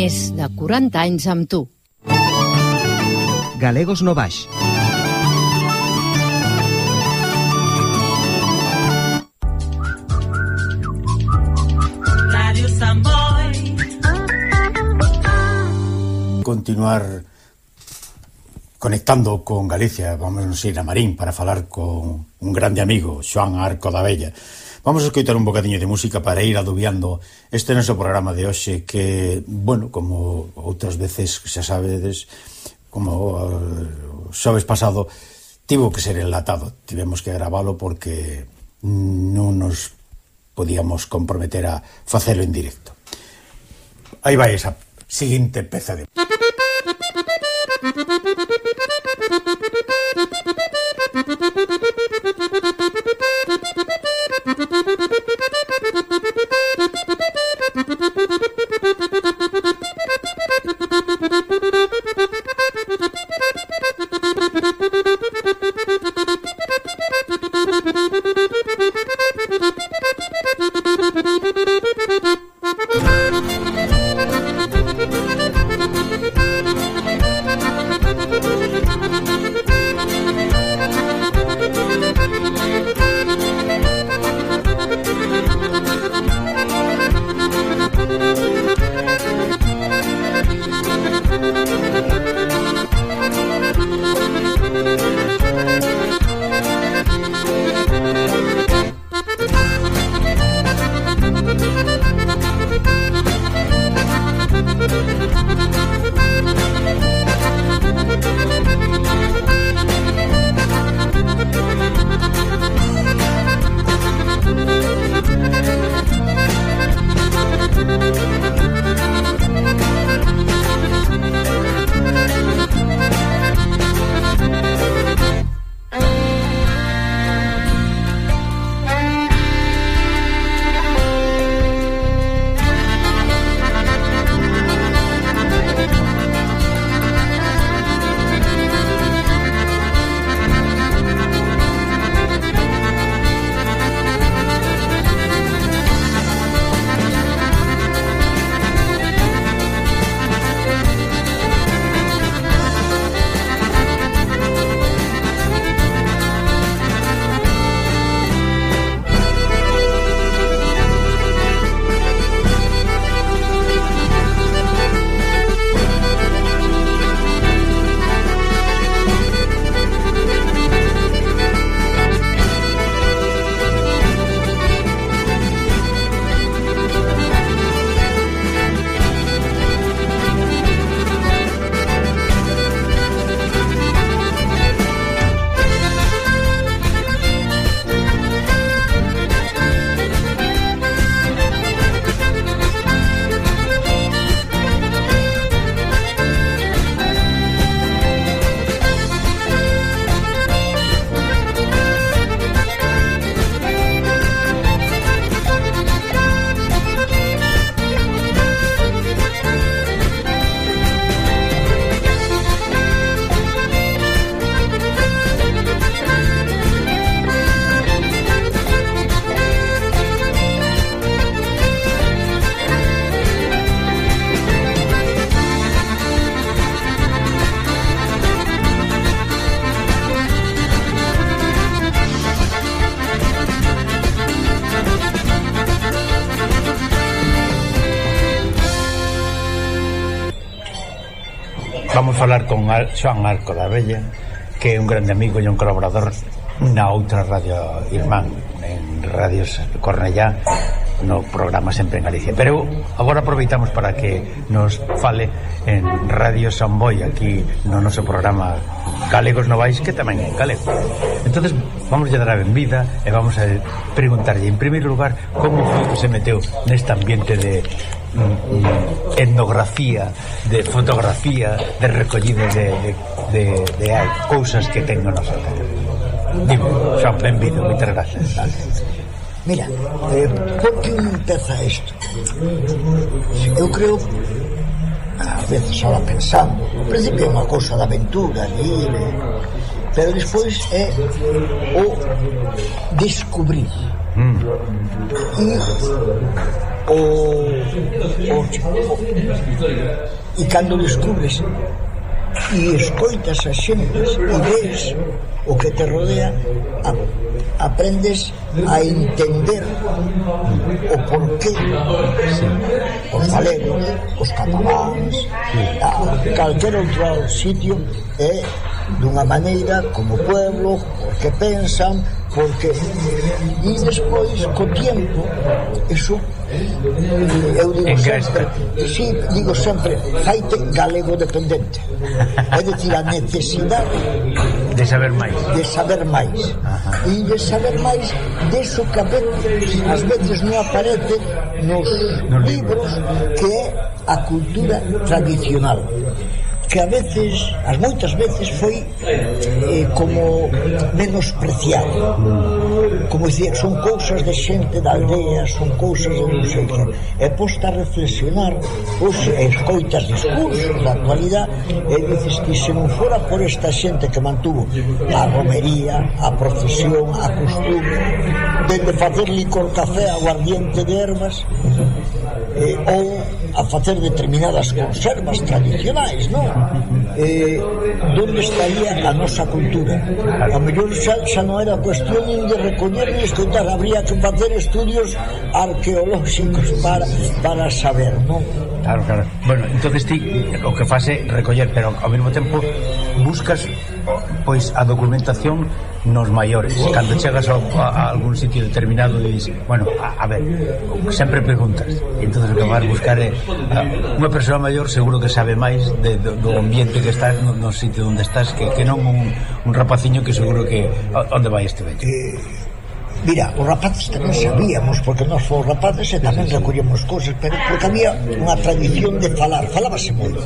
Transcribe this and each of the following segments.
Més de 40 anys amb tu. Galegos no baix. continuar conectando con Galicia. Vamos a ir a Marín para falar con un grande amigo, Xoan Arco da Bella. Vamos a escoitar un bocadiño de música para ir adubiando este noso programa de hoxe que, bueno, como outras veces xa sabedes, como eh, o xoves pasado, tivo que ser enlatado. Tivemos que gravalo porque non nos podíamos comprometer a facelo en directo. Aí vai esa seguinte peza de... Vamos falar con Xoan Arco da Bella que é un grande amigo e un colaborador na outra radio irmán en Radios Cornellá no programa Sempre en Galicia. Pero agora aproveitamos para que nos fale en Radio Samboy aquí no noso programa Galegos Novais que tamén é en galego. Entonces vamos a dar a benvida e vamos a preguntarlle en primeiro lugar como foi que se meteu neste ambiente de Mm. etnografía, de fotografía, de recollida de, de, de, de hai, cousas que ten no noso Dime, xa benvido, moitas gracias. Mira, eh, por que me empeza isto? Eu creo a veces só pensando no principio é unha cousa de aventura libre eh, pero despois é o descubrir Mm. O, o, o, e cando descubres e escoitas as xentes e ves o que te rodea a, aprendes a entender o porqué os galegos, os cataláns a calquer outro sitio é dunha maneira como pueblo o que pensan porque e despois co tempo eso eu digo sempre si, digo sempre faite galego dependente. É dicir a necesidade de saber máis. de saber máis. E de saber máis deso que ás veces non aparece nos, nos libros que é a cultura tradicional que a veces, as moitas veces foi eh, como menospreciado. Como dicía, son cousas de xente da aldea, son cousas de non sei que. E posta a reflexionar, os pois, escoitas discursos da actualidade, e dices que se non fora por esta xente que mantuvo a romería, a procesión, a costume, dende facer licor café aguardiente de ervas, eh, ou a facer determinadas conservas tradicionais, non? eh, donde estaría a nosa cultura a mellor xa, xa non era cuestión de recoller e escoitar habría que facer estudios arqueolóxicos para, para saber non? Claro, claro. Bueno, entonces ti o que fase recoller, pero ao mesmo tempo buscas pois a documentación nos maiores. Cando chegas a, a, a algún sitio determinado e dices, bueno, a, a ver, sempre preguntas. Entonces o que vas buscar é a, unha persoa maior seguro que sabe máis de, do, do ambiente que estás no, no sitio onde estás que, que non un, un rapaciño que seguro que onde vai este vello. Eh, Mira, os rapaces tamén sabíamos Porque nós fomos rapaces e tamén recollemos cousas Pero porque había unha tradición de falar Falábase moito.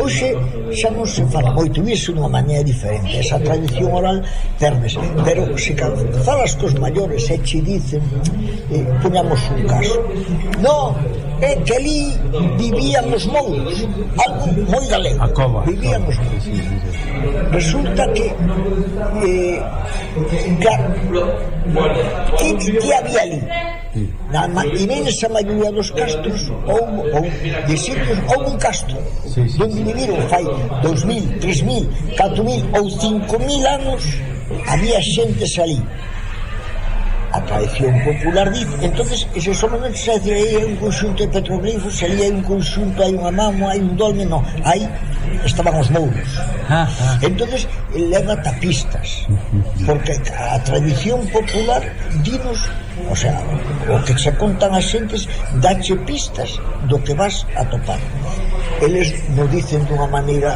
Hoxe xa non se fala moito E iso unha maneira diferente. Esa tradición oral perdes Pero se falas cos maiores e che dicen eh, Poñamos un caso. No, que ali vivían os montes, algo moi galego. A cova. vivían os montes. Resulta que eh, claro que, que había ali? Na ma, inmensa maioría dos castros ou, ou de sitios ou un castro sí, sí, donde viviron fai 2000, 3000, 4000 ou 5000 anos había xentes ali a tradición popular diz entonces esos ornamentos se dice aí hai un conxunto de petroglifos ali hai un conxunto, hai unha mamo, hai un dolmen no, aí estaban os mouros. Ah, ah. Entonces leva tapistas porque a tradición popular dinos O sea, o que se contan as xentes dache pistas do que vas a topar. Eles non dicen dunha maneira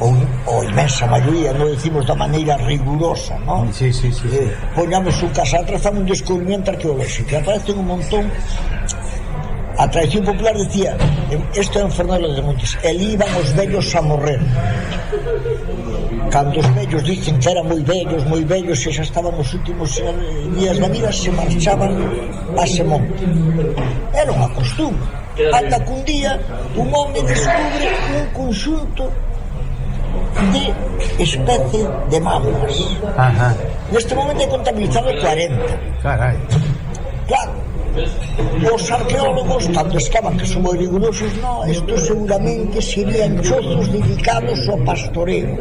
ou, ou inmensa maioría, non decimos da maneira rigurosa, non? Sí, sí, sí. Eh, poñamos un casa atrás un descubrimento arqueolóxico, aparecen un montón A tradición popular decía Isto é un fornelo de muños el iban os vellos a morrer Cando os vellos dicen que eran moi vellos, moi vellos E xa estaban os últimos eh, días da vida Se marchaban a ese monte Era unha costume ata que cun día un home descubre un conxunto de especie de mámonas Neste momento é contabilizado 40 Carai. Claro, Os arqueólogos, cando estaban que son moi rigurosos, no, isto seguramente serían chozos dedicados ao pastoreo.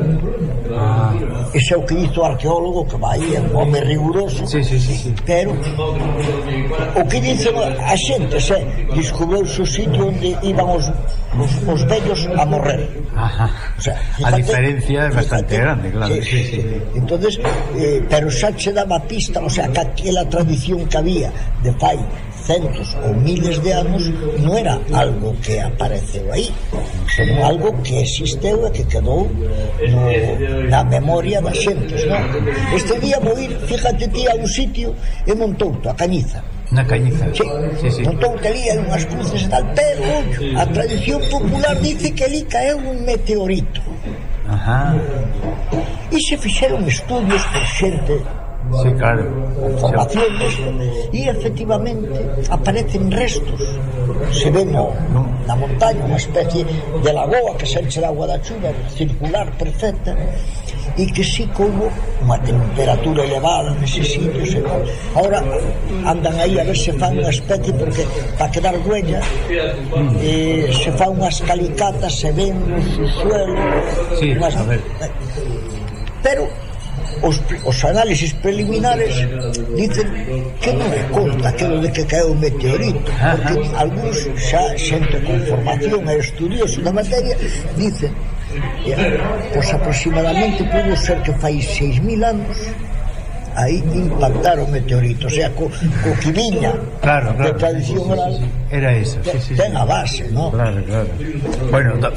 Ese é o que dito o arqueólogo que vai, é un home riguroso, sí, sí, sí, sí. pero o que dicen a xente, se descubrou o sitio onde iban os, os, os vellos a morrer. Ajá. O sea, fíjate, a diferencia é bastante fíjate, grande, claro. Sí, sí, sí. sí. Entonces, eh, pero xa che daba pista, o sea, que aquela tradición que había de fai centos ou miles de anos non era algo que apareceu aí senón algo que existeu e que quedou no, na memoria das xentes non? este día vou ir, fíjate ti a un sitio e Montouto, a Cañiza Na cañiza. Sí. Sí, sí. Montou que ali hai unhas cruces tal Pero A tradición popular dice que ali caeu un meteorito. Ajá. E se fixeron estudios por xente Sí, claro. Formacións e efectivamente aparecen restos. Se ven no, no, na montaña unha especie de lagoa que se enche de agua da chuva circular perfecta e que sí como unha temperatura elevada neses sitios e tal. Ahora andan aí a ver se fan unha especie porque para quedar huella mm. eh, se fan unhas calicatas se ven no suelo sí, unhas... a ver. pero os, os análisis preliminares dicen que non é conta que de que caeu o meteorito porque algúns xa xente con formación e estudioso da materia dicen que, pois aproximadamente pudo ser que fai 6.000 anos aí impactaron meteorito, o sea, co, co que viña claro, claro, de tradición oral sí, sí, sí. era eso, sí, sí, ten a base, ¿no? Claro, claro. Bueno, da,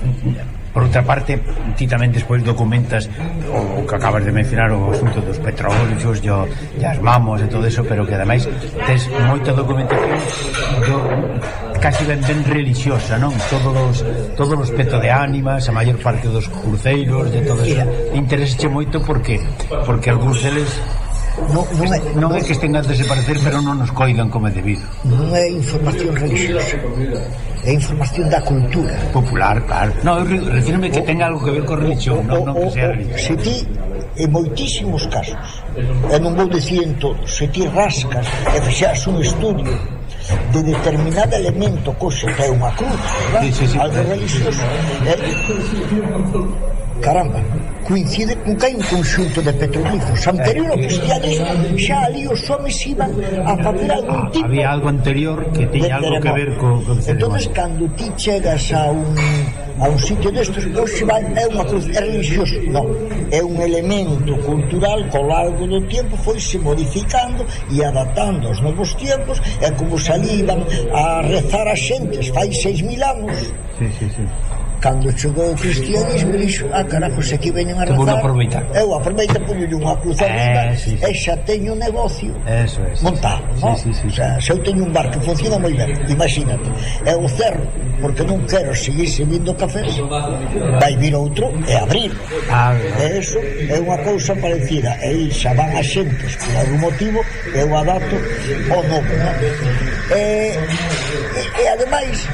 Por outra parte, ti tamén despois documentas o, o que acabas de mencionar o asunto dos petróleos e, o, e as mamos e todo eso, pero que ademais tes moita documentación do, casi ben, ben religiosa, non? Todos os, todos os peto de ánimas, a maior parte dos cruceiros, de todo eso. Intereseche moito porque porque algúns deles non, non, é, non é que estén a desaparecer pero non nos coidan como é debido. Non é información religiosa é información da cultura. Popular, claro. No, eu refírome que tenga algo que ver con religión non, non que sea religión. Se ti en moitísimos casos e non vou dicir en todos se ti rascas e fixas un estudio de determinado elemento coxe que é unha cruz sí, sí, sí, algo religioso é, caramba, coincide con que hai un conxunto de petroglifos anterior ao cristianismo xa ali os homens iban a facer algún ah, tipo había algo anterior que tiña algo que ver co, co entonces cando ti chegas a un a un sitio destes hoxe vai, é unha cruz é religioso. Non, é un elemento cultural co largo do tempo foise modificando e adaptando aos novos tempos é como salían a rezar a xentes fai 6.000 anos. Sí, sí, sí. Cando chegou o cristianismo, dixo, ah, carajo, se aquí veñen a rezar, aproveitar. eu aproveito, poño unha cruz eh, sí, sí. e xa teño un negocio Eso es, montado, sí, non? Sí, sí, sí, o sea, se eu teño un bar que funciona moi ben, imagínate, é o cerro, porque non quero seguir servindo cafés, vai vir outro e abrir. Ah, e eso é unha cousa parecida, e aí xa van a xentes por algún motivo, eu adapto o novo. Non? E, e, e ademais,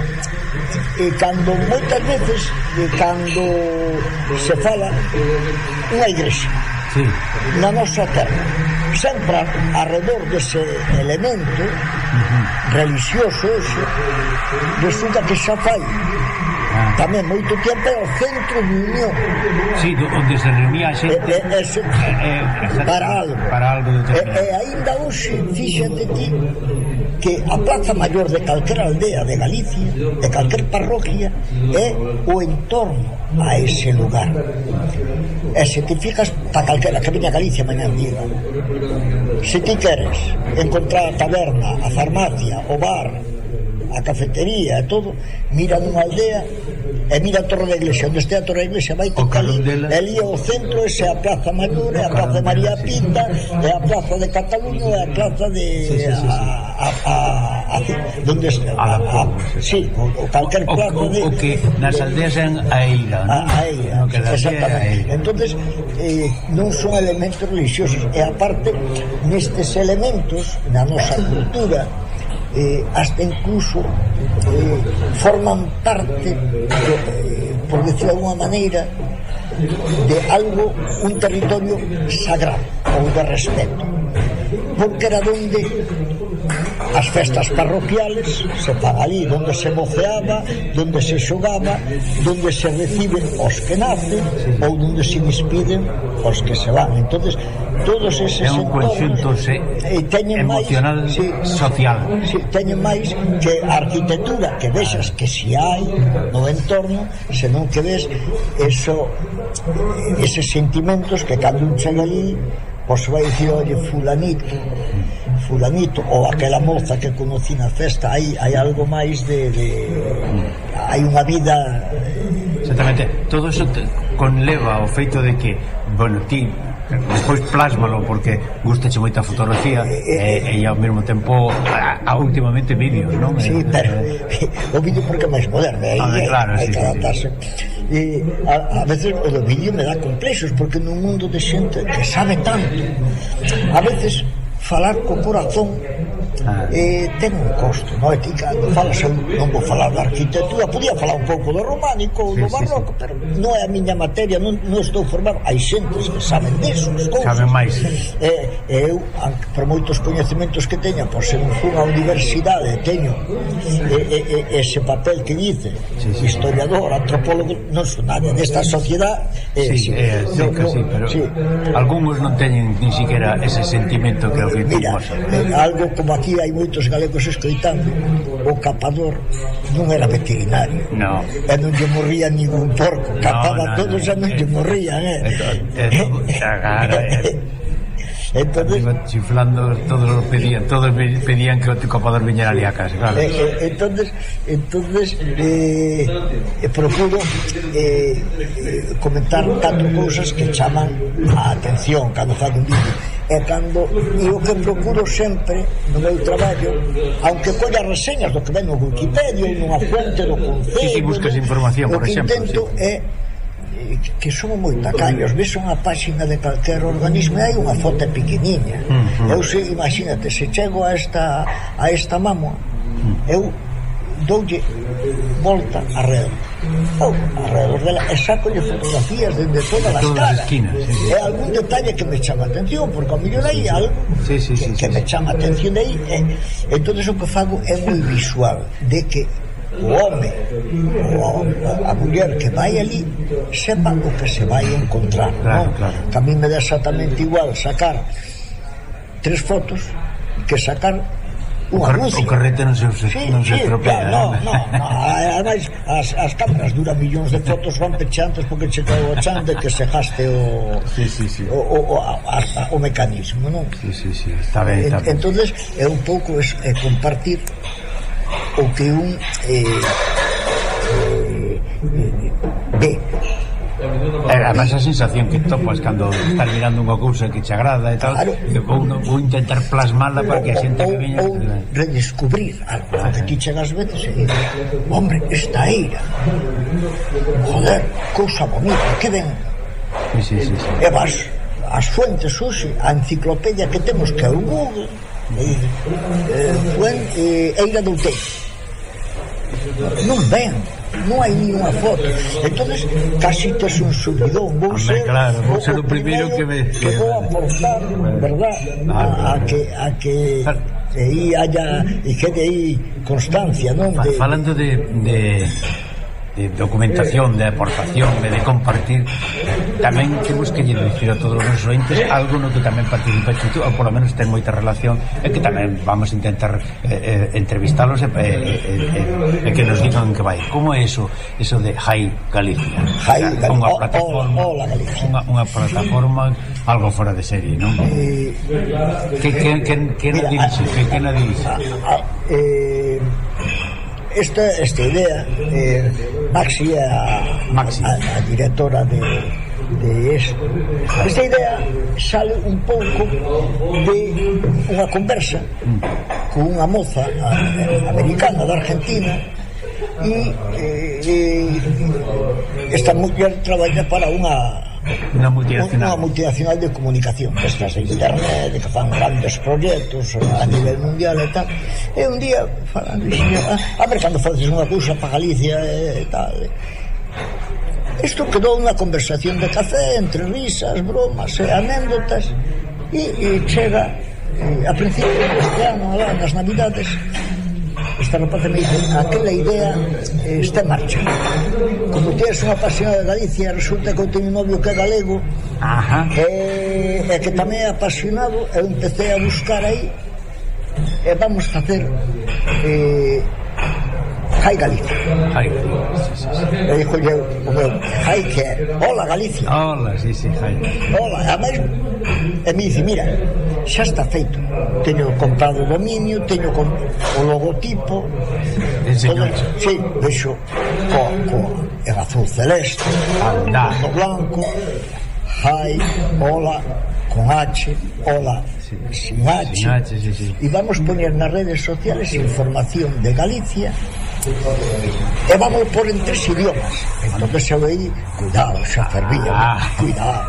e cando moitas veces e cando se fala unha igrexa sí. na nosa terra sempre alrededor dese elemento uh -huh. religioso ese, resulta que xa fai Ah. tamén moito tempo é o centro de unión sí, onde se reunía a xente e, e, ese, e, eh, eh, para algo para algo e, e ainda hoxe fíxate ti que a Plaza maior de calquera aldea de Galicia, de calquer parroquia, é o entorno a ese lugar. E se te fijas, para calquera que viña a Galicia mañan diga, se ti queres encontrar a taberna, a farmacia, o bar, a cafetería e todo, mira dunha aldea e mira a Torre da Iglesia, onde este a Torre da Iglesia vai con Cali, ali o centro ese a Plaza Mayor, a Plaza de María Pinta, e a Plaza de Cataluña, e a Plaza de... Sí, sí, sí, sí. A, a, a, a, donde está? Ah, a, a, a, sí, o, o calquer plaza o, de... O que nas aldeas en a non? A, a no que exactamente. Aira. Entonces, eh, non son elementos religiosos, e aparte, nestes elementos, na nosa cultura, eh, hasta incluso eh, forman parte, eh, por decirlo de alguna maneira, de algo, un territorio sagrado ou de respeto. Porque era donde as festas parroquiales se paga ali donde se voceaba donde se xogaba donde se reciben os que nacen ou donde se despiden os que se van. Entonces todos eses é un conxunto se eh, teñen emocional máis, sí, social. sí, teñen máis que a arquitectura que vexas que si hai no entorno senón que ves eso eses sentimentos que cando un chega ali pois vai dicir, oye, fulanito fulanito ou aquela moza que conocí na festa hai, hai algo máis de, de hai unha vida Exactamente, todo iso te, conleva o feito de que bueno, ti despois plásmalo porque gustache moita fotografía eh, eh, e, e ao mesmo tempo a, a últimamente vídeos, non? Sí, eh, pero eh, o vídeo porque é máis moderno eh, aí, ah, claro, hai, sí, que adaptarse sí, sí. e a, a veces o do vídeo me dá complexos porque nun mundo de xente que sabe tanto a veces falar co corazón Ah. eh, ten un costo, non Aquí, cando falas, non vou falar da arquitectura, podía falar un pouco do románico, sí, do barroco, sí, sí. pero non é a miña materia, non, non estou formado, hai xentes que saben deso, cousas. Saben máis. E, eu, por moitos coñecementos que teña, por ser un fun á universidade, teño e, e, ese papel que dice, sí, sí. historiador, antropólogo, non son nada desta sociedade. Eh, sí, sí, eh, no, no, sí, pero sí. algúns non teñen ni siquiera ese sentimento que o que Mira, eh, algo como aquí hai moitos galegos escoitando o capador non era veterinario no. e non lle morría ningún porco capaba no, todos no, e non lle morrían eh. Entón, entón, esto, esto, claro, eh. Entonces, iba chiflando, todos pedían, todos pedían que o copador viñera ali a casa, claro. Eh, eh, entonces, entonces eh, eh procuro eh, eh, comentar tanto cousas que chaman a atención cando fago un vídeo. E cando e o que procuro sempre no meu traballo, aunque colla reseñas do que ven no Wikipedia ou nunha fuente do Concello, si, sí, si sí, buscas información, por exemplo, intento sí. é que son moi tacaños ves unha páxina de calquer organismo e hai unha foto pequeniña. Eu se, imagínate, se chego a esta a esta mamua eu doulle volta arredor. Ou alrededor dela e sacolle fotografías dende todas, de todas as esquinas sí, sí. e algún detalle que me chama a atención porque ao millón hai algo sí, sí, que, sí, que sí. me chama a atención aí e, entonces o que fago é moi visual de que o home, o a, a muller que vai ali sepa o que se vai encontrar claro, non? Claro. que a mí me dá exactamente igual sacar tres fotos que sacar un anuncio. O carrete non se, sí, non se sí, estropea. Eh? No, no, no, ademais, as, as cámaras duran millóns de fotos van pechantes porque che cae o chan de que se jaste o, sí, sí, sí. o, o, o, a, a, o mecanismo, non? Sí, sí, sí, está ben, está ben. entonces é un pouco es, é compartir o que un eh, eh, eh ve. Eh, además a sensación que topas cando estás mirando unha cousa que te agrada e tal, claro. vou, vou intentar plasmala para que a xente que veña ou redescubrir algo, ah, porque ti chegas veces e dices, hombre, esta eira joder, cousa bonita, que ben sí, sí, sí, sí. e vas as fuentes hoxe, a enciclopedia que temos que é o Google eh, Eira do Non ven, non hai unha foto. Entonces, casitas un subidón, vou Hombre, ser, claro, vou ser o primeiro que me... Que vou aportar, verdad, a, a que... A que e aí haya e que aí constancia, non? De, Falando de, de de documentación, de aportación e de compartir tamén temos que lle dicir a todos os nosos ointes algo no que tamén participa Chuto ou polo menos ten moita relación e que tamén vamos a intentar eh, eh, entrevistalos e eh, eh, eh, eh, que nos digan que vai como é iso, iso de Jai Galicia Jai Galicia unha plataforma, hola, hola Galicia. Unha, unha plataforma algo fora de serie non? Eh, que, que, que, que na a, que, que na dirige? eh, esta, esta idea eh, Maxi, a, Maxi. a, a directora de, de eso. Esta idea sale un pouco de unha conversa con unha moza a, americana da Argentina e, e, e esta muller traballa para unha Una multinacional. Unha multinacional de comunicación, estas eh, de internet, que fan grandes proxectos eh, a nivel mundial e tal. E un día, falando, ah, a ver, cando faces unha cousa para Galicia e tal. Isto quedou unha conversación de café entre risas, bromas e anécdotas e, e chega e, a principio deste ano, alá, nas navidades, está rapaza me dice aquela idea eh, está en marcha como tienes unha apasionada de Galicia resulta que eu teño novio que é galego Ajá. e, e que tamén é apasionado eu empecé a buscar aí e vamos facer eh, Jai Galicia. Jai Galicia, sí, sí, sí. E dixo eu, o meu, Jai que é, hola Galicia. Hola, sí, sí, Jai. Hola, a máis, e me dice, mira, xa está feito. Teño comprado o dominio, teño con, o logotipo. Enseñou. Sí, deixo co, co, era azul celeste, Andá. blanco, Jai, hola, con H, hola, sí. sin H, sin H sí, sí. y vamos poner nas redes sociales información de Galicia e vamos por en tres idiomas. Entonces eu aí, cuidado, xa fervía ah. cuidado,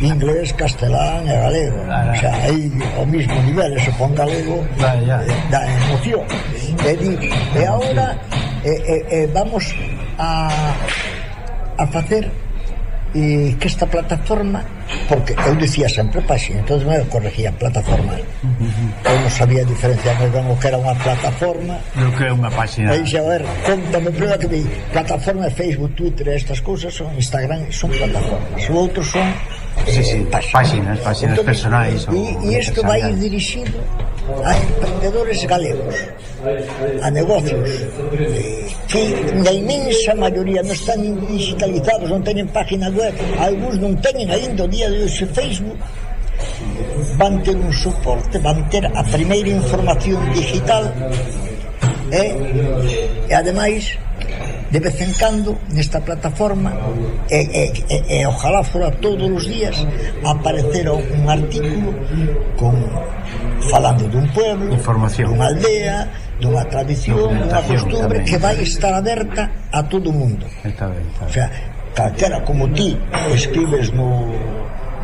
inglés, castelán e galego. O xa aí o mismo nivel, eso pon galego claro, ya. Eh, da emoción. E, di, e agora e, e, e vamos a a facer e que esta plataforma porque eu dicía sempre páxina entonces me corregían plataforma. Eu non sabía diferenciar moi ben o que era unha plataforma. E o que é unha páxina. E xa ver, contame prueba que vi plataforma de Facebook, Twitter, estas cousas son Instagram, son plataformas. O outro son sí, sí, páxinas, páxinas, páxinas entón, personais. E isto vai dirixido a emprendedores galegos, a negocios, que na imensa maioría non están digitalizados, non teñen página web, algúns non teñen ainda o día de hoxe Facebook, van ter un soporte, van ter a primeira información digital e, e ademais de vez en cando nesta plataforma e, e, e, e ojalá fora todos os días aparecera un artículo con falando dun pueblo, Información. dunha aldea, dunha tradición, dunha costumbre tamén. que vai estar aberta a todo o mundo. Está ben, está ben. O sea, calquera como ti escribes no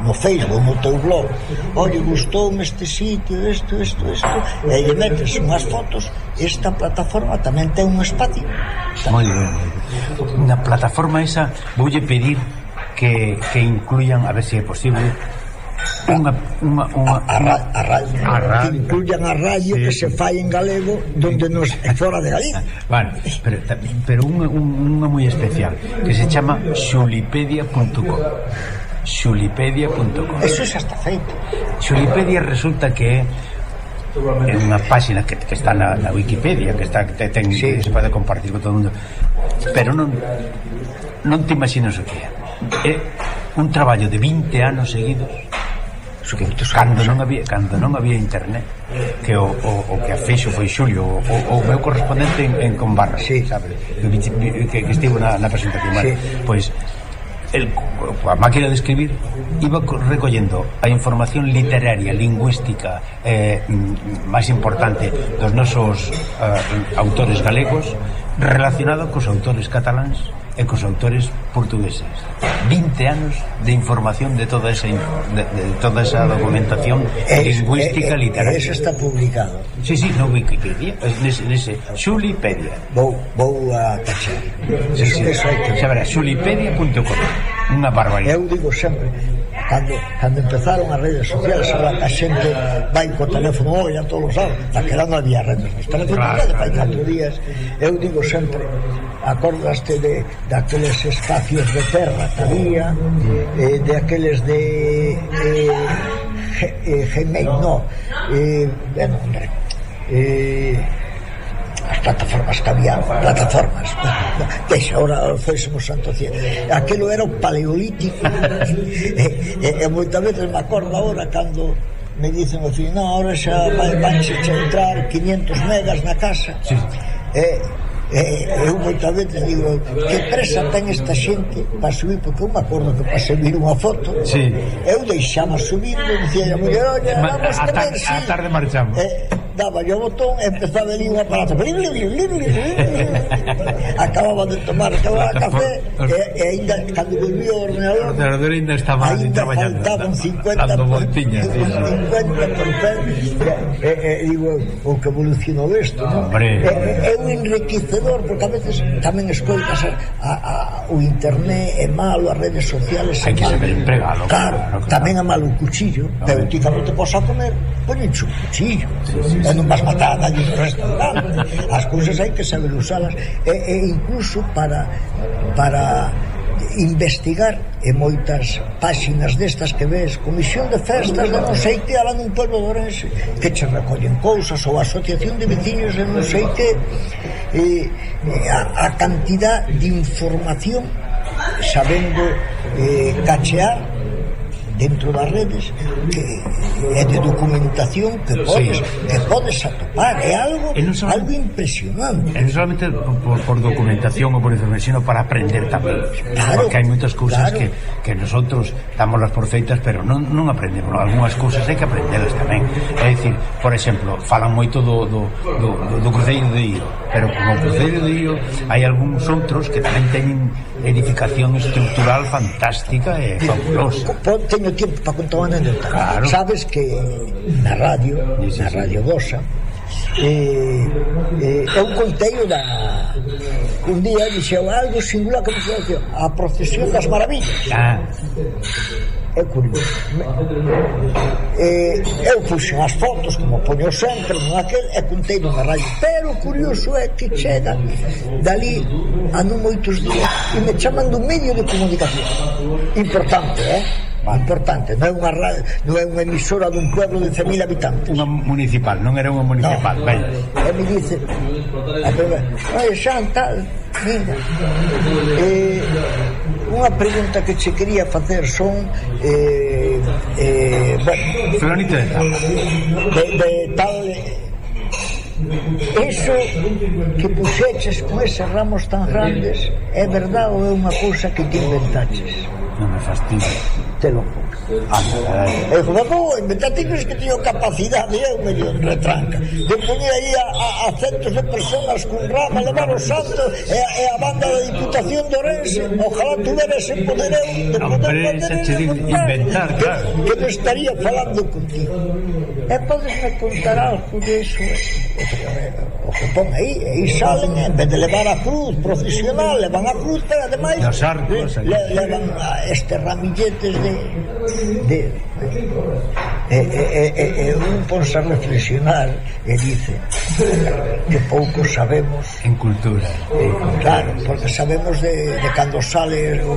no Facebook, no teu blog. Oye, gustoume este sitio, isto, isto, isto E lle metes unhas fotos. Esta plataforma tamén ten un espacio. Moi ben. Na plataforma esa voulle pedir que, que incluyan, a ver se si é posible unha, unha, unha, a, a, a radio, a radio. que incluyan a radio sí. que se fai en galego donde nos é fora de Galicia. Bueno, pero, pero unha, unha moi especial que se chama xulipedia.com xulipedia.com Eso xa está feito Xulipedia resulta que é é unha páxina que, que está na, na Wikipedia que está que ten sí. que se pode compartir con todo o mundo pero non non te imaginas o que é é un traballo de 20 anos seguidos cando non había cando non había internet que o, o, o que a fixo foi Xulio o, o, o meu correspondente en, en Conbarra sí. sabe? Que, que, que estivo na, na presentación sí. pois pues, el, a máquina de escribir iba recollendo a información literaria, lingüística eh, mm, máis importante dos nosos eh, autores galegos relacionado cos autores cataláns e cos autores portugueses. 20 anos de información de toda esa de, de toda esa documentación es, lingüística é, literaria. eso está publicado. Sí, sí, no Wikipedia nese, nese Xulipedia vou, vou a tachar. Sí, sí. eso hai que... Xulipedia.com unha barbaridade. Eu digo sempre, cando, cando empezaron as redes sociais, a, a xente vai co teléfono hoy a todos os anos, está quedando había redes. Os teléfonos claro, de fai catro días. Eu digo sempre, acordaste de, daqueles espacios de terra que había, mm. eh, de aqueles de... Eh, eh, Gmail, no. Eh, bueno, hombre, eh, as plataformas que había, plataformas. Deixa, ahora fésemos santo cielo. Aquilo era o paleolítico. E, e, e moitas veces me acordo ahora cando me dicen o fin, no, ahora xa vai, vai xa entrar 500 megas na casa. Sí. e, e, eu moitas veces digo que presa ten esta xente para subir? Porque eu me acordo que para subir unha foto. Sí. eu deixaba subindo e dicía a muller, olha, vamos a, a, a, a tarde marchamos. Eh, daba yo botón, empezaba a venir un aparato. Acababa de tomar, acababa café, e, e ainda, cando volví o ordenador... O ordenador ainda estaba ainda traballando. faltaban 50... Dando voltiñas. 50 E, e, digo, o que evolucionou isto, non? Hombre. É, é un enriquecedor, porque a veces tamén escoitas a, a, a, o internet é malo, as redes sociales é Hai que saber empregalo. Claro, claro, tamén é malo o cuchillo, pero ti cando te posa comer, poñenche un cuchillo. Sí, sí, sí e non vas matar a un restaurante as cousas hai que saber usalas. E, e incluso para para investigar e moitas páxinas destas que ves Comisión de Festas de non sei que ala nun pueblo de Orense que che recollen cousas ou Asociación de Veciños de non sei que e, a, a cantidad de información sabendo eh, cachear dentro das redes que é de documentación que podes, que podes atopar é algo, e non algo impresionante. E non solamente por, por documentación ou por información, sino para aprender tamén. Claro, porque hai moitas cousas claro. que, que nosotros damos las por feitas pero non, non aprendemos, algunhas cousas hai que aprenderlas tamén, é dicir, por exemplo falan moito do, do, do, do, do Cruceiro de Io, pero como Cruceiro de Io hai algúns outros que tamén teñen edificación estructural fantástica e fabulosa. Teño teño tempo para contar unha anécdota. Claro. Sabes que na radio, na radio vosa, eh, eh, eu conteio da un día dixeu algo singular que me dixeu a procesión das maravillas ah. é curioso eh, eu puxen as fotos como poño sempre naquel, e contei na radio pero curioso é que chega dali a non moitos días e me chaman do medio de comunicación importante, eh? máis importante, non é unha radio, non é unha emisora dun pueblo de 100.000 habitantes. Unha municipal, non era unha municipal, no. ben. E me dice, a primeira, oi, Xanta, mira, eh, unha pregunta que che quería facer son eh, eh, bueno, de, de tal Eso que puxeches con eses ramos tan grandes é verdade ou é unha cousa que te inventaches? Non me fastidio. Te lo Eh, El juego inventativo es que teño capacidade eu me retranca. De poñer aí a, a, a centos de personas cun rama, levar o santo e, eh, e eh, a banda da Diputación de Orense. Ojalá tuvera ese poder eu de no, poder inventar, que, claro. que me estaría falando contigo. E podesme contar algo de iso o que pon aí aí salen, en vez de levar a cruz profesional, levan a cruz pero ademais, le, levan a este ramilletes de de, E e e e un ponse a reflexionar e dice que pouco sabemos en cultura. Eh, claro, porque sabemos de, de cando sale o,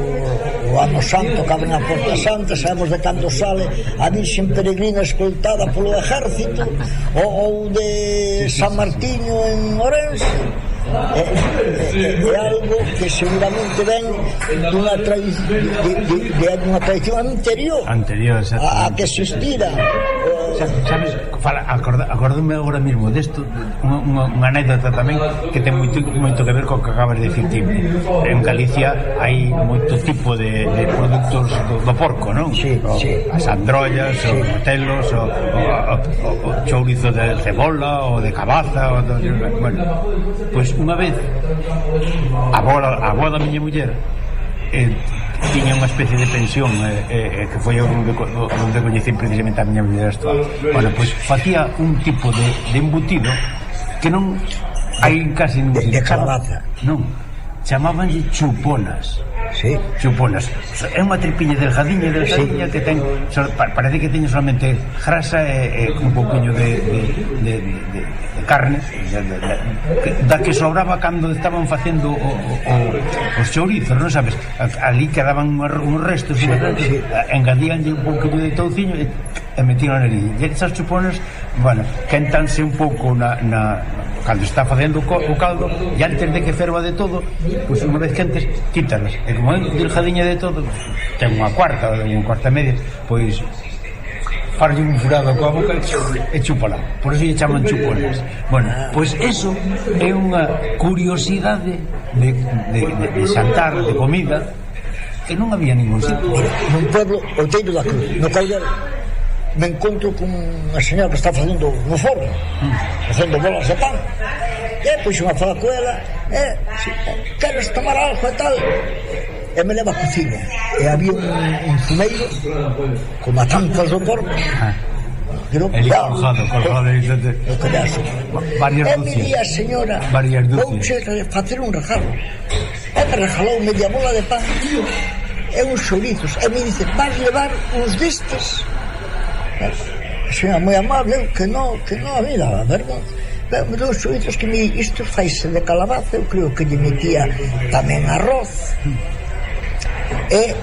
o ano santo que abren a porta santa sabemos de cando sale a Virxen Peregrina escoltada polo ejército ou, ou de San Martiño en Orense é, é, é algo que seguramente ven dunha trai, de, de, de, de unha tradición anterior, anterior a, a que se estira o, sabes, fala, acorda, acordome agora mesmo desto unha, unha anécdota tamén que ten moito, moito que ver co que acabas de dicir ti en Galicia hai moito tipo de, de produtos do, do porco, non? Sí, o, sí. as androllas, sí. os motelos o, o, o, o chourizo de cebola o de cabaza o do, bueno, pois pues unha vez a bola, a boa da miña muller eh, tiña unha especie de pensión eh, eh, eh que foi onde, onde coñecín precisamente a miña madrastra bueno, pois pues, facía un tipo de, de embutido que non hai casi ningún de, de calabaza non chamabanlle chuponas sí. suponas. É unha tripiña delgadiña, delgadiña sí. que ten so, pa, parece que teño solamente grasa e, e un pouquiño de, de, de, de, de carne de, de, de, que, da que sobraba cando estaban facendo o, o, os chourizos, non sabes? Ali quedaban un restos sí, sí. engadíanlle un pouquiño de touciño e e metín na nariz e esas chuponas, bueno, quentanse un pouco na, na cando está facendo o caldo e antes de que ferva de todo pois unha vez quentes, quítalas e como é delgadiña de todo ten unha cuarta, unha cuarta media pois farlle un furado coa boca e chúpala. Por eso lle chaman chupones. Bueno, pois eso é unha curiosidade de, de, de, de xantar, de comida, que non había ningún sitio. Nun pueblo, Outeiro da Cruz, no Coidor, me encontro con unha señora que está facendo no forno, facendo bolas de pan. E pois unha fala con ela, e, si, queres tomar algo e tal? E me leva a cociña. E había un, un fumeiro, con matanzas do corpo, ah. Pero, El colgado, colgado de... pedazo. Varias dúcias. E mi día, señora, Varias dúcias. vouche facer un regalo. E me regalou media bola de pan, tío, e uns chorizos. E me dice, vas levar uns destes señora moi amable que non, que non había, Ben, dos suitos que mi, isto faise de calabaza, eu creo que lle metía tamén arroz, e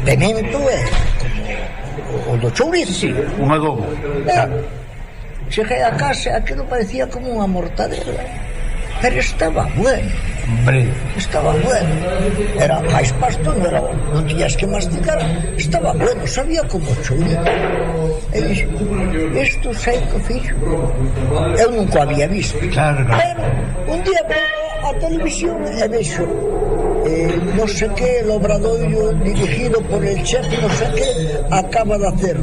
pemento e como o do chourizo. Sí, un adobo. E, Cheguei a casa, aquilo parecía como unha mortadela, pero estaba bueno. Hombre. Estaba bueno. Era máis pasto, non era non tiñas que masticar. Estaba bueno, sabía como chulito. E dixo, isto sei que fixo. Eu nunca había visto. Claro, claro. Pero un día veo a televisión e vexo eh, non sei que el obradoiro dirigido por el chef non sei que acaba de hacer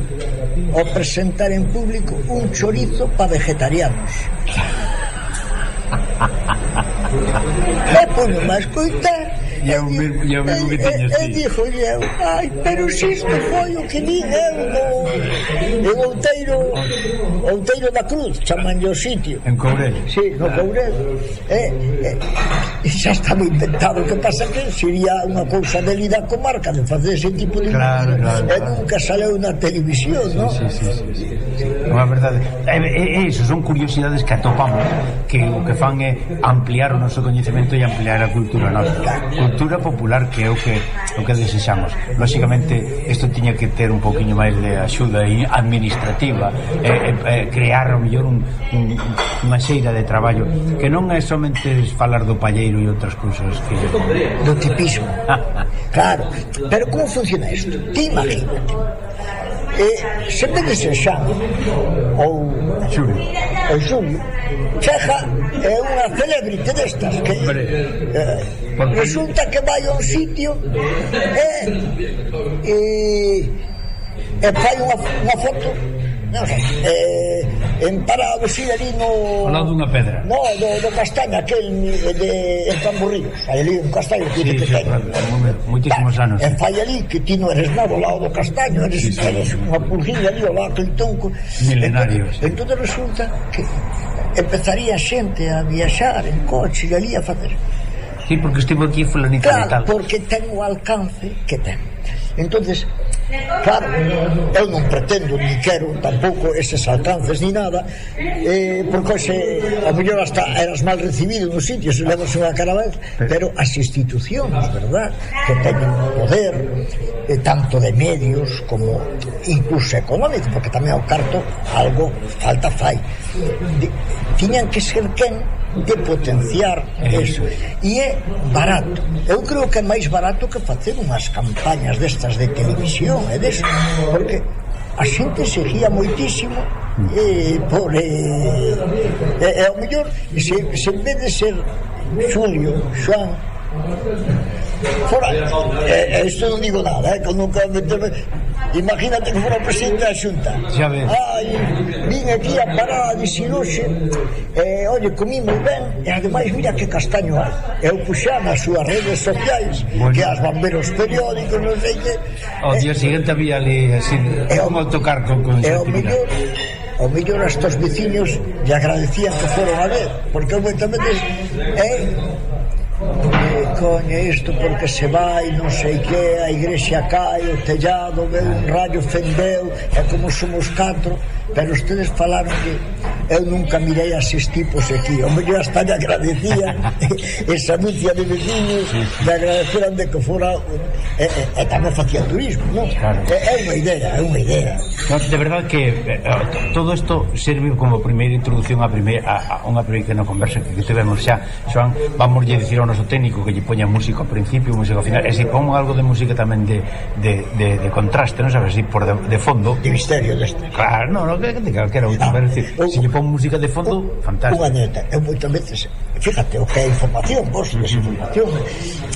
o presentar en público un chorizo para vegetarianos. Claro É por umas coisas. e é o mesmo, e é o mesmo que tiñas ti. Dixo, eu, ai, pero se isto foi o que di eu no, en Outeiro, Outeiro da Cruz, chamanlle o sitio. En Courel. Sí, no Courel. Eh, eh, e xa estaba inventado, o que pasa que sería unha cousa de lida comarca de facer ese tipo de... Claro, claro, eh, claro. E nunca saleu na televisión, sí, non? Sí, sí, sí, sí, sí. Non é verdade. Eh, é, eh, é, é iso, son curiosidades que atopamos, que o que fan é ampliar o noso coñecemento e ampliar a cultura nosa cultura popular que é o que o que desexamos. Lóxicamente isto tiña que ter un poquinho máis de axuda administrativa e, e, e crear o mellor un, un, unha xeira de traballo que non é somente falar do palleiro e outras cousas que do tipismo. claro, pero como funciona isto? Ti imagínate. E sempre que se xa ou xulio pois un chega é unha celebrite destas que eh, resulta que vai a un sitio e, e, e fai unha, unha foto non sei, eh, emparados si ali no... Ao lado dunha pedra. No, do, do castaño aquel de Estamburrillos. Hai ali un castaño que sí, que ten. Moitísimos anos. E fai ali que ti non eres nada ao lado do castaño, eres, sí, sí, eres sí, unha pulguilla ali ao lado aquel tonco. Milenarios. Entón, entón resulta que empezaría xente a viaxar en coche e ali a facer. Sí, porque estivo aquí fulanito claro, tal. porque ten o alcance que ten entonces claro, eu non pretendo ni quero tampouco eses alcances ni nada eh, porque se, a mellor hasta eras mal recibido nos sitios e levas unha cara vez pero as institucións, verdad que teñen poder eh, tanto de medios como incluso económico porque tamén ao carto algo falta fai. De, tiñan que ser quen de potenciar eso. E é barato. Eu creo que é máis barato que facer unhas campañas destas de televisión e deso, porque a xente seguía moitísimo eh, por eh, e ao mellor se, se en vez de ser Xulio, Xoan fora eh, isto non digo nada eh, que nunca me, imagínate que fora presidente da xunta xa ves ah, vin aquí a parada de Siloxe e, oye, comí moi ben e ademais mira que castaño hai. Eu puxa nas súas redes sociais bueno. que as van ver os periódicos non sei que. O día eh, seguinte había ali así, e, como autocar con, con e o mellor o mellor a estos veciños lle agradecían que foron a ver porque eu tamén des, eh, coño, isto porque se vai, non sei que, a igrexa cae, o tellado, veu, un rayo fendeu, é como somos catro, pero ustedes falaron que eu nunca mirei a esses tipos aquí o mellor hasta lle agradecía esa muncia de vecinos de agradeceran de que fora e, e, e tamén facía turismo non? Claro. É, é unha idea, é unha idea no, de verdad que eh, oh, todo isto serve como primeira introducción a, primeira, a, a unha pequena conversa que, que tivemos xa Joan, vamos lle dicir ao noso técnico que lle poña música ao principio, música ao final e se pon algo de música tamén de, de, de, de contraste, non sabes, si por de, de fondo de misterio deste. Claro, non, no, que, que, que, que, que, que, decir, que, que, lle pon música de fondo, o, fantástico. Unha neta, eu moitas veces, fíjate, o que é información, vos, uh -huh. información,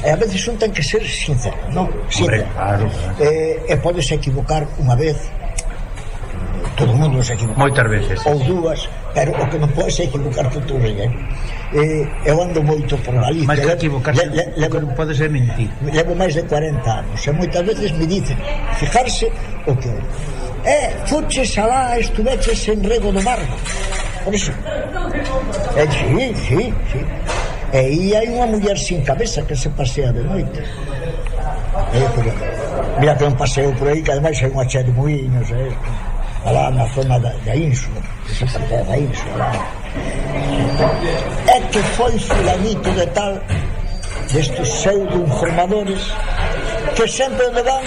e a veces un ten que ser sincero, non? Siempre. Hombre, claro, claro. Eh, e podes equivocar unha vez, todo o mundo se equivoca. Moitas veces. Ou dúas, pero o que non podes equivocar tú todo eh? eh, eu ando moito por ali. Mas que equivocarse, le, le, le, non podes mentir. Levo máis de 40 anos, e moitas veces me dicen, fijarse o que eh, fuches alá, estuveches en Rego do Mar. Por iso. É, eh, sí, sí, sí. E aí hai unha muller sin cabeza que se pasea de noite. É, eh, pero, mira que un paseo por aí, que ademais hai unha chea de moinhos, eh, alá na zona da, da ínsula, que se pasea da ínsula. É que foi fulanito de tal destes pseudo-informadores que sempre onde van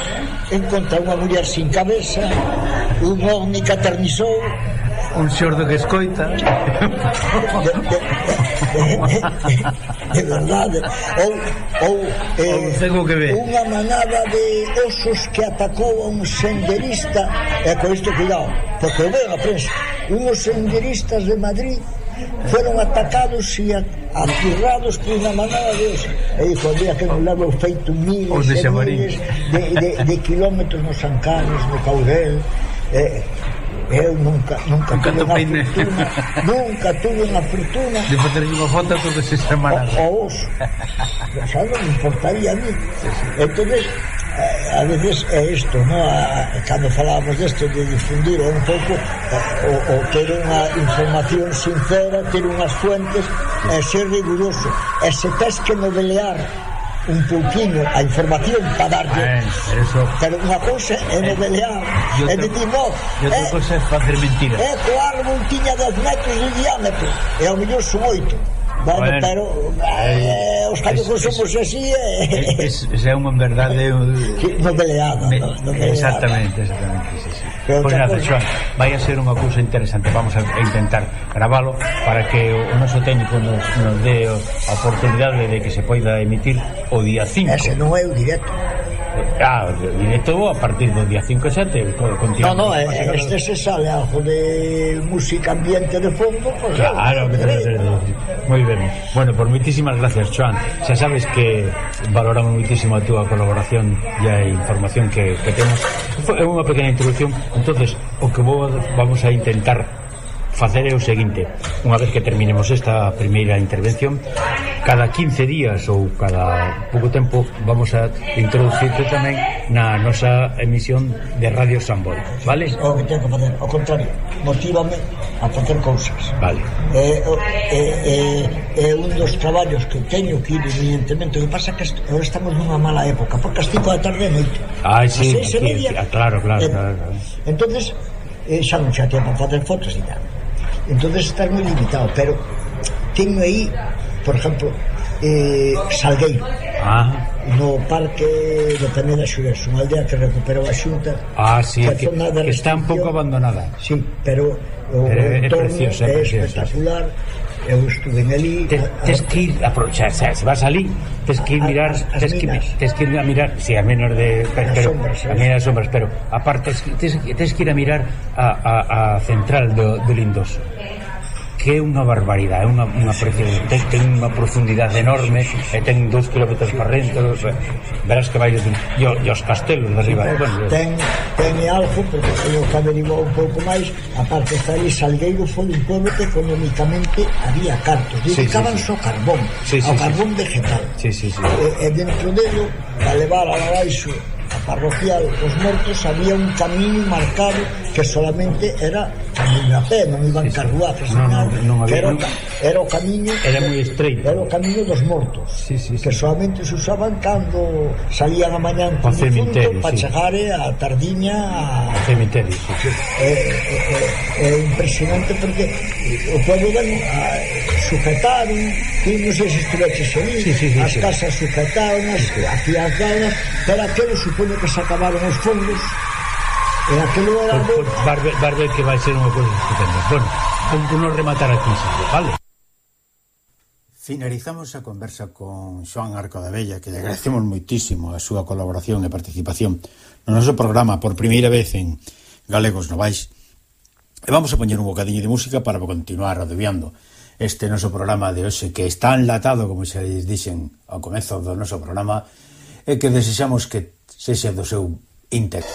en conta unha muller sin cabeza un ovni que aternizou un xordo que escoita de, de, de, de verdade. Ou, ou eh, tengo que ver. unha manada de osos que atacou a un senderista. E con isto cuidado porque veo a prensa unos senderistas de Madrid Fueron atacados e atirrados por unha manada de osos E dixo, había que nos levo feito miles de, e miles de, de, de kilómetros nos Ancares, no Caudel. Eh, Eu nunca, nunca, nunca tuve unha fortuna Nunca tuve unha fortuna. De facer unha foto todas esas semanas O, o oso Xa non importaría a mí. Sí, sí. Entón, Eh, a veces é isto, no? cando falábamos disto de difundir un pouco eh, o, o ter unha información sincera, ter unhas fuentes, e ser riguroso. E se tens que novelear un pouquinho a información para darlle eh, eso. pero unha cousa é novelear eh, é de ti no e outra cousa é facer mentira é coar tiña 10 metros de diámetro e ao mellor son 8 Bueno, bueno pero eh, eh, os galegos somos así eh. es, es, é unha verdade non peleada, me, no, no exactamente, exactamente sí, sí. Pois pues nada, Joan, vai a ser unha cousa interesante. Vamos a intentar gravalo para que o noso técnico nos, nos dé a oportunidade de que se poida emitir o día 5 ese non é o directo. Ah, directo a partir do día 5 e 7 continuamos. No, no, eh, eh, este se sale algo de música ambiente de fondo. Pues claro, eh, que moi ben. Bueno, por moitísimas gracias, Joan. Xa sabes que valoramos moitísimo a túa colaboración e a información que, que temos. É unha pequena introducción. entonces o que vou, vamos a intentar facer é o seguinte. Unha vez que terminemos esta primeira intervención, cada 15 días ou cada pouco tempo vamos a introducirte tamén na nosa emisión de Radio Sambol, vale? O que tengo que facer, ao contrario, motívame a facer cousas. Vale. É, é, é, é un dos traballos que teño que ir, evidentemente, o que pasa que agora estamos nunha mala época, porque as 5 da tarde é noite. Ah, sí, aquí, media, ah, claro, claro, eh, claro, claro. Entonces, eh, xa non xa tempo para facer fotos e tal. Entonces estás moi limitado, pero teño aí por exemplo, eh, Salgueiro. Ah. No parque do Peneda Xurés, unha aldea que recuperou a xunta. Ah, sí, que, que, que está un pouco abandonada. Sí, pero o eh, pero entorno é, precioso, é, precioso, espectacular. Sí. Eu estuve en ali Te, Tes que ir aprovechar, se vas ali Tes que ir mirar a, tes, que, tes que ir a mirar Si, sí, a menos de pero, pero, sombras, A eh. menos sombras, pero aparte Tes, tes que ir a mirar A, a, a central do, do Lindoso que é unha barbaridade, unha, unha precio, ten, ten unha profundidade enorme, e ten 2 km para renta, verás que vai e, e os castelos de arriba. Bueno, ten, ten algo, porque foi o que averiguou un pouco máis, a parte está ali, Salgueiro foi un pueblo que económicamente había cartos, dedicaban sí, sí, sí. o carbón, sí, sí, ao carbón sí, vegetal. Sí, sí, sí. E, e dentro delo, a levar a baixo a parroquial os mortos, había un camiño marcado que solamente era camiño a pé, non iban carruajes, no, no, no, no, era, era o camiño era moi estreito. Era o camiño dos mortos, sí, sí, sí. que solamente se usaban cando salían a mañán pa cemiterio, para sí. chegar eh, a tardiña a... a cemiterio. Sí, sí. É, é, é, é impresionante porque o pueblo ben sujetaron, e non sei se estuveches ali, sí, sí, sí, as casas sujetaron, as, sí, sí. as danas, pero aquilo supoño que se acabaron os fondos E aquilo era... Por, por, barbe, barbe que vai ser unha cousa estupenda. Bueno, vamos non rematar aquí, vale? Finalizamos a conversa con Xoan Arco da Bella, que lle agradecemos moitísimo a súa colaboración e participación no noso programa por primeira vez en Galegos Novais. E vamos a poñer un bocadiño de música para continuar adeviando este noso programa de hoxe que está enlatado, como xa lles dixen ao comezo do noso programa, e que desexamos que sexa do seu íntegro.